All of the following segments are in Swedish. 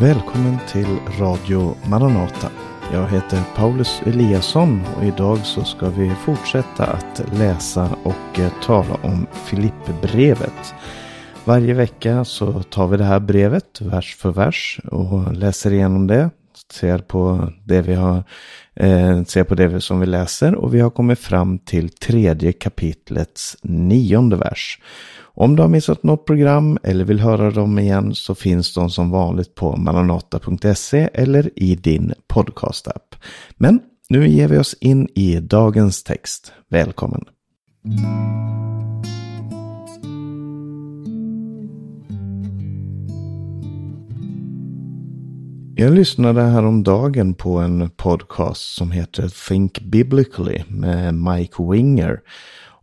Välkommen till Radio Maranata. Jag heter Paulus Eliasson och idag så ska vi fortsätta att läsa och eh, tala om Filipperbrevet. Varje vecka så tar vi det här brevet vers för vers och läser igenom det. Ser på det vi har, eh, ser på det som vi läser och vi har kommit fram till tredje kapitlets nionde vers. Om du har missat något program eller vill höra dem igen så finns de som vanligt på maranata.se eller i din podcastapp. Men nu ger vi oss in i dagens text. Välkommen! Jag lyssnade häromdagen på en podcast som heter Think Biblically med Mike Winger.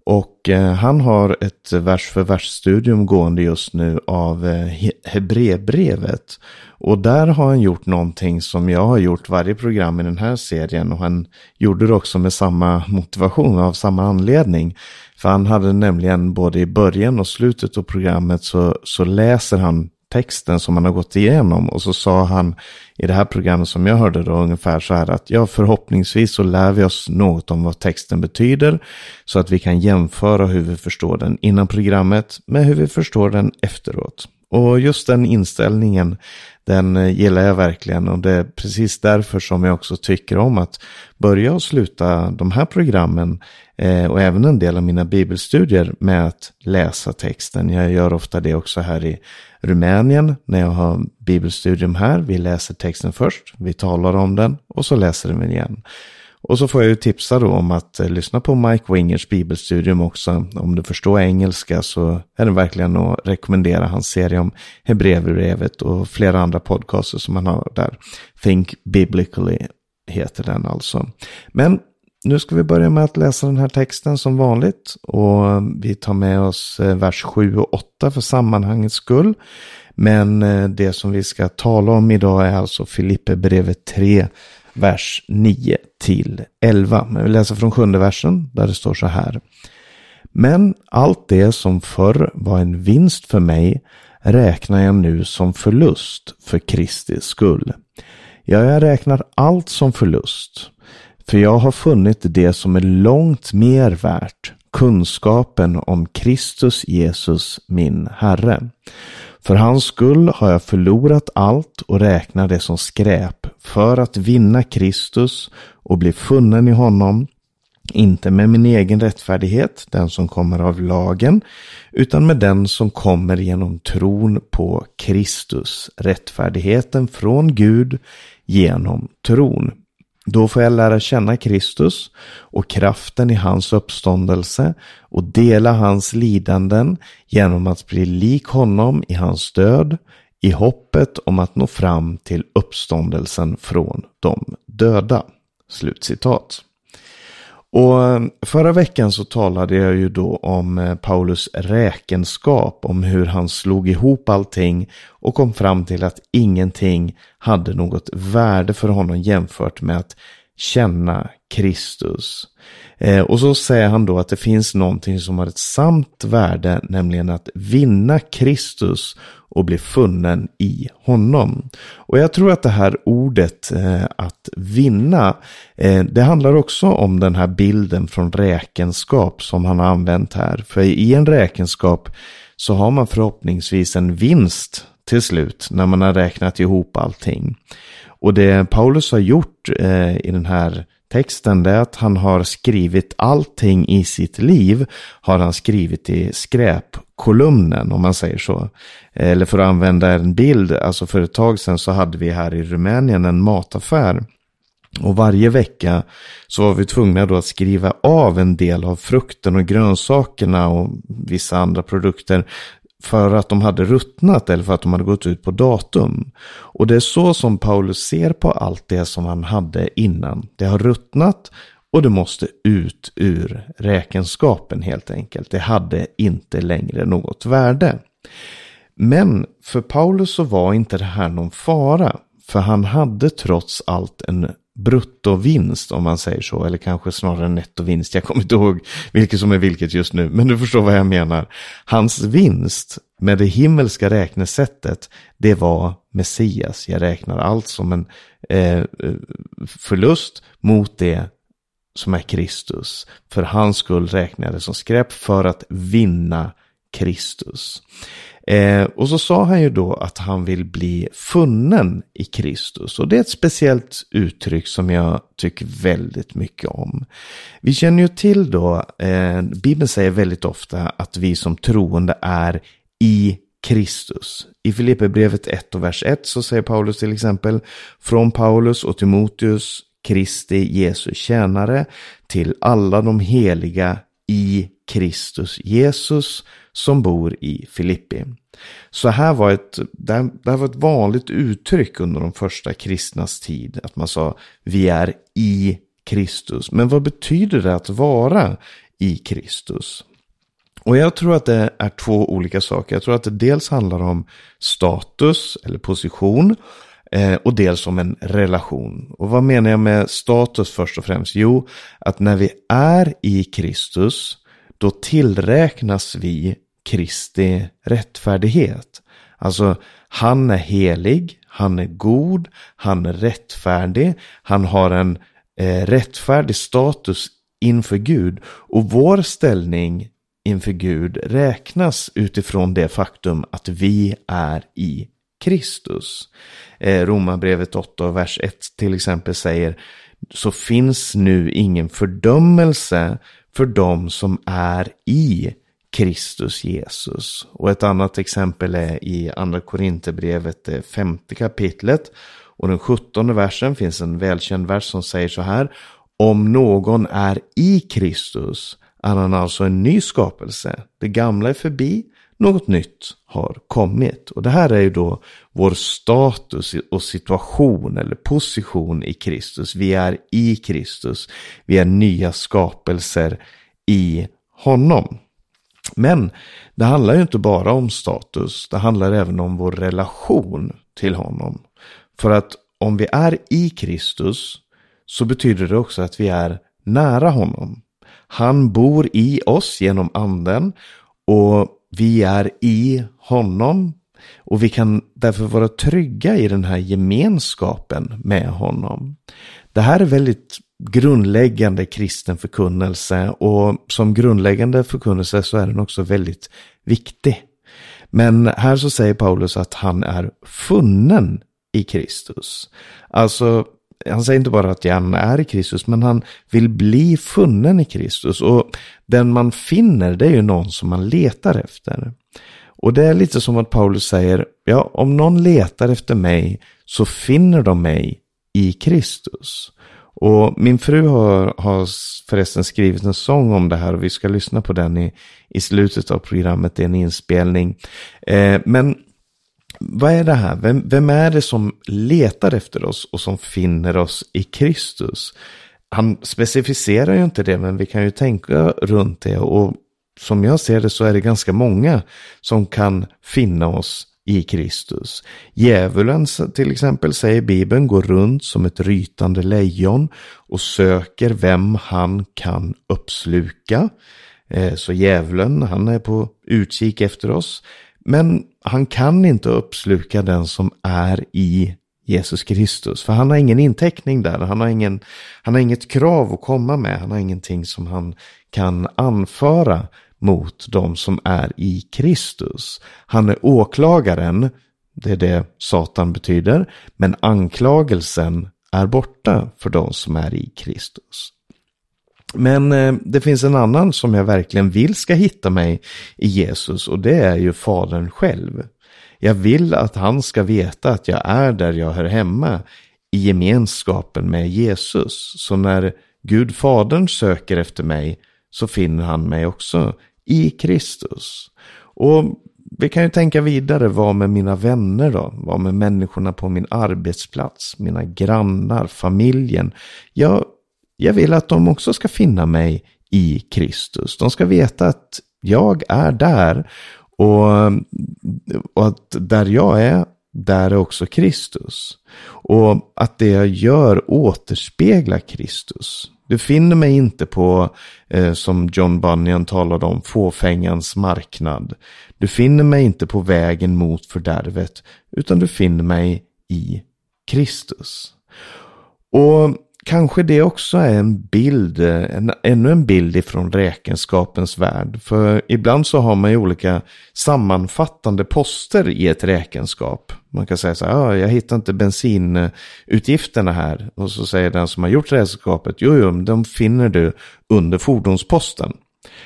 Och eh, han har ett vers för vers-studium gående just nu av eh, Hebreerbrevet. Och där har han gjort någonting som jag har gjort varje program i den här serien. Och han gjorde det också med samma motivation, av samma anledning. För han hade nämligen både i början och slutet av programmet så, så läser han texten som han har gått igenom. Och så sa han i det här programmet som jag hörde då ungefär så här att ja förhoppningsvis så lär vi oss något om vad texten betyder. Så att vi kan jämföra hur vi förstår den innan programmet med hur vi förstår den efteråt. Och just den inställningen, den eh, gillar jag verkligen och det är precis därför som jag också tycker om att börja och sluta de här programmen eh, och även en del av mina bibelstudier med att läsa texten. Jag gör ofta det också här i Rumänien när jag har bibelstudium här. Vi läser texten först, vi talar om den och så läser vi igen. Och så får jag ju tipsa då om att eh, lyssna på Mike Wingers bibelstudium också. Om du förstår engelska så är det verkligen att rekommendera hans serie om Hebreerbrevet och flera andra podcaster som han har där. Think Biblically heter den alltså. Men nu ska vi börja med att läsa den här texten som vanligt. Och vi tar med oss eh, vers 7 och 8 för sammanhangets skull. Men eh, det som vi ska tala om idag är alltså Filipperbrevet 3, vers 9 till 11. Men vi läser från sjunde versen där det står så här. Men allt det som förr var en vinst för mig räknar jag nu som förlust för Kristi skull. Ja, jag räknar allt som förlust för jag har funnit det som är långt mer värt, kunskapen om Kristus Jesus min Herre. För hans skull har jag förlorat allt och räknar det som skräp för att vinna Kristus och bli funnen i honom, inte med min egen rättfärdighet, den som kommer av lagen, utan med den som kommer genom tron på Kristus, rättfärdigheten från Gud genom tron. Då får jag lära känna Kristus och kraften i hans uppståndelse och dela hans lidanden genom att bli lik honom i hans död i hoppet om att nå fram till uppståndelsen från de döda. Slutcitat. Och eh, förra veckan så talade jag ju då om eh, Paulus räkenskap, om hur han slog ihop allting och kom fram till att ingenting hade något värde för honom jämfört med att känna Kristus. Eh, och så säger han då att det finns någonting som har ett samt värde, nämligen att vinna Kristus och bli funnen i honom. Och jag tror att det här ordet eh, att vinna, eh, det handlar också om den här bilden från räkenskap som han har använt här. För i en räkenskap så har man förhoppningsvis en vinst till slut när man har räknat ihop allting. Och det Paulus har gjort eh, i den här texten det är att han har skrivit allting i sitt liv har han skrivit i skräpkolumnen om man säger så. Eller för att använda en bild, alltså för ett tag sedan så hade vi här i Rumänien en mataffär. Och varje vecka så var vi tvungna då att skriva av en del av frukten och grönsakerna och vissa andra produkter för att de hade ruttnat eller för att de hade gått ut på datum. Och det är så som Paulus ser på allt det som han hade innan. Det har ruttnat och det måste ut ur räkenskapen helt enkelt. Det hade inte längre något värde. Men för Paulus så var inte det här någon fara. För han hade trots allt en bruttovinst om man säger så. Eller kanske snarare nettovinst. Jag kommer inte ihåg vilket som är vilket just nu. Men du förstår vad jag menar. Hans vinst med det himmelska räknesättet, det var Messias. Jag räknar allt som en eh, förlust mot det som är Kristus. För hans skull räknar jag det som skräp för att vinna Kristus. Eh, och så sa han ju då att han vill bli funnen i Kristus. Och det är ett speciellt uttryck som jag tycker väldigt mycket om. Vi känner ju till då, eh, Bibeln säger väldigt ofta att vi som troende är i Kristus. I Filipperbrevet 1 och vers 1 så säger Paulus till exempel från Paulus och Timoteus Kristi Jesu tjänare till alla de heliga i Kristus Jesus som bor i Filippi. Så här var ett, det här var ett vanligt uttryck under de första kristnas tid. Att man sa vi är i Kristus. Men vad betyder det att vara i Kristus? Och jag tror att det är två olika saker. Jag tror att det dels handlar om status eller position. Eh, och dels om en relation. Och vad menar jag med status först och främst? Jo, att när vi är i Kristus, då tillräknas vi Kristi rättfärdighet. Alltså, han är helig, han är god, han är rättfärdig, han har en eh, rättfärdig status inför Gud. Och vår ställning inför Gud räknas utifrån det faktum att vi är i Kristus. Eh, Romarbrevet 8 vers 1 till exempel säger så finns nu ingen fördömelse för dem som är i Kristus Jesus. Och ett annat exempel är i Andra Korinthierbrevet, det femte kapitlet. Och den sjuttonde versen finns en välkänd vers som säger så här. Om någon är i Kristus är han alltså en ny skapelse. Det gamla är förbi, något nytt har kommit. Och det här är ju då vår status och situation eller position i Kristus. Vi är i Kristus. Vi är nya skapelser i honom. Men det handlar ju inte bara om status. Det handlar även om vår relation till honom. För att om vi är i Kristus så betyder det också att vi är nära honom. Han bor i oss genom anden och vi är i honom och vi kan därför vara trygga i den här gemenskapen med honom. Det här är väldigt grundläggande kristen förkunnelse och som grundläggande förkunnelse så är den också väldigt viktig. Men här så säger Paulus att han är funnen i Kristus. Alltså han säger inte bara att han är i Kristus, men han vill bli funnen i Kristus. Och den man finner, det är ju någon som man letar efter. Och det är lite som att Paulus säger, ja, om någon letar efter mig så finner de mig i Kristus. Och min fru har, har förresten skrivit en sång om det här och vi ska lyssna på den i, i slutet av programmet. Det är en inspelning. Eh, men vad är det här? Vem, vem är det som letar efter oss och som finner oss i Kristus? Han specificerar ju inte det, men vi kan ju tänka runt det. Och som jag ser det så är det ganska många som kan finna oss i Kristus. Djävulen till exempel säger Bibeln går runt som ett rytande lejon och söker vem han kan uppsluka. Eh, så djävulen han är på utkik efter oss. Men han kan inte uppsluka den som är i Jesus Kristus. För han har ingen inteckning där. Han har, ingen, han har inget krav att komma med. Han har ingenting som han kan anföra mot de som är i Kristus. Han är åklagaren, det är det Satan betyder, men anklagelsen är borta för de som är i Kristus. Men eh, det finns en annan som jag verkligen vill ska hitta mig i Jesus och det är ju Fadern själv. Jag vill att han ska veta att jag är där jag hör hemma i gemenskapen med Jesus. Så när Gud Fadern söker efter mig så finner han mig också i Kristus. Och vi kan ju tänka vidare, vad med mina vänner då? Vad med människorna på min arbetsplats, mina grannar, familjen? Jag, jag vill att de också ska finna mig i Kristus. De ska veta att jag är där och, och att där jag är, där är också Kristus. Och att det jag gör återspeglar Kristus. Du finner mig inte på, eh, som John Bunyan talade om, fåfängans marknad. Du finner mig inte på vägen mot fördärvet, utan du finner mig i Kristus. Och kanske det också är en bild, en, ännu en bild ifrån räkenskapens värld. För ibland så har man ju olika sammanfattande poster i ett räkenskap. Man kan säga så här, ah, jag hittar inte bensinutgifterna här. Och så säger den som har gjort räkenskapet, jo, jo, de finner du under fordonsposten.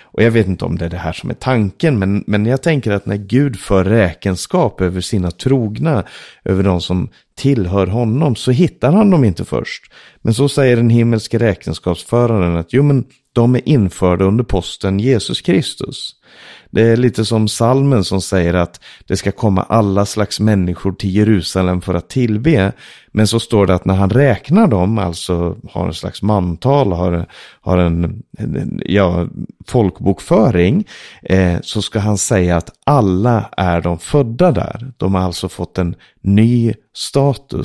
Och jag vet inte om det är det här som är tanken, men, men jag tänker att när Gud för räkenskap över sina trogna, över de som tillhör honom, så hittar han dem inte först. Men så säger den himmelske räkenskapsföraren att jo, men de är införda under posten Jesus Kristus. Det är lite som salmen som säger att det ska komma alla slags människor till Jerusalem för att tillbe. Men så står det att när han räknar dem, alltså har en slags mantal, har, har en, ja, folkbokföring, eh, så ska han säga att alla är de födda där. De har alltså fått en ny status.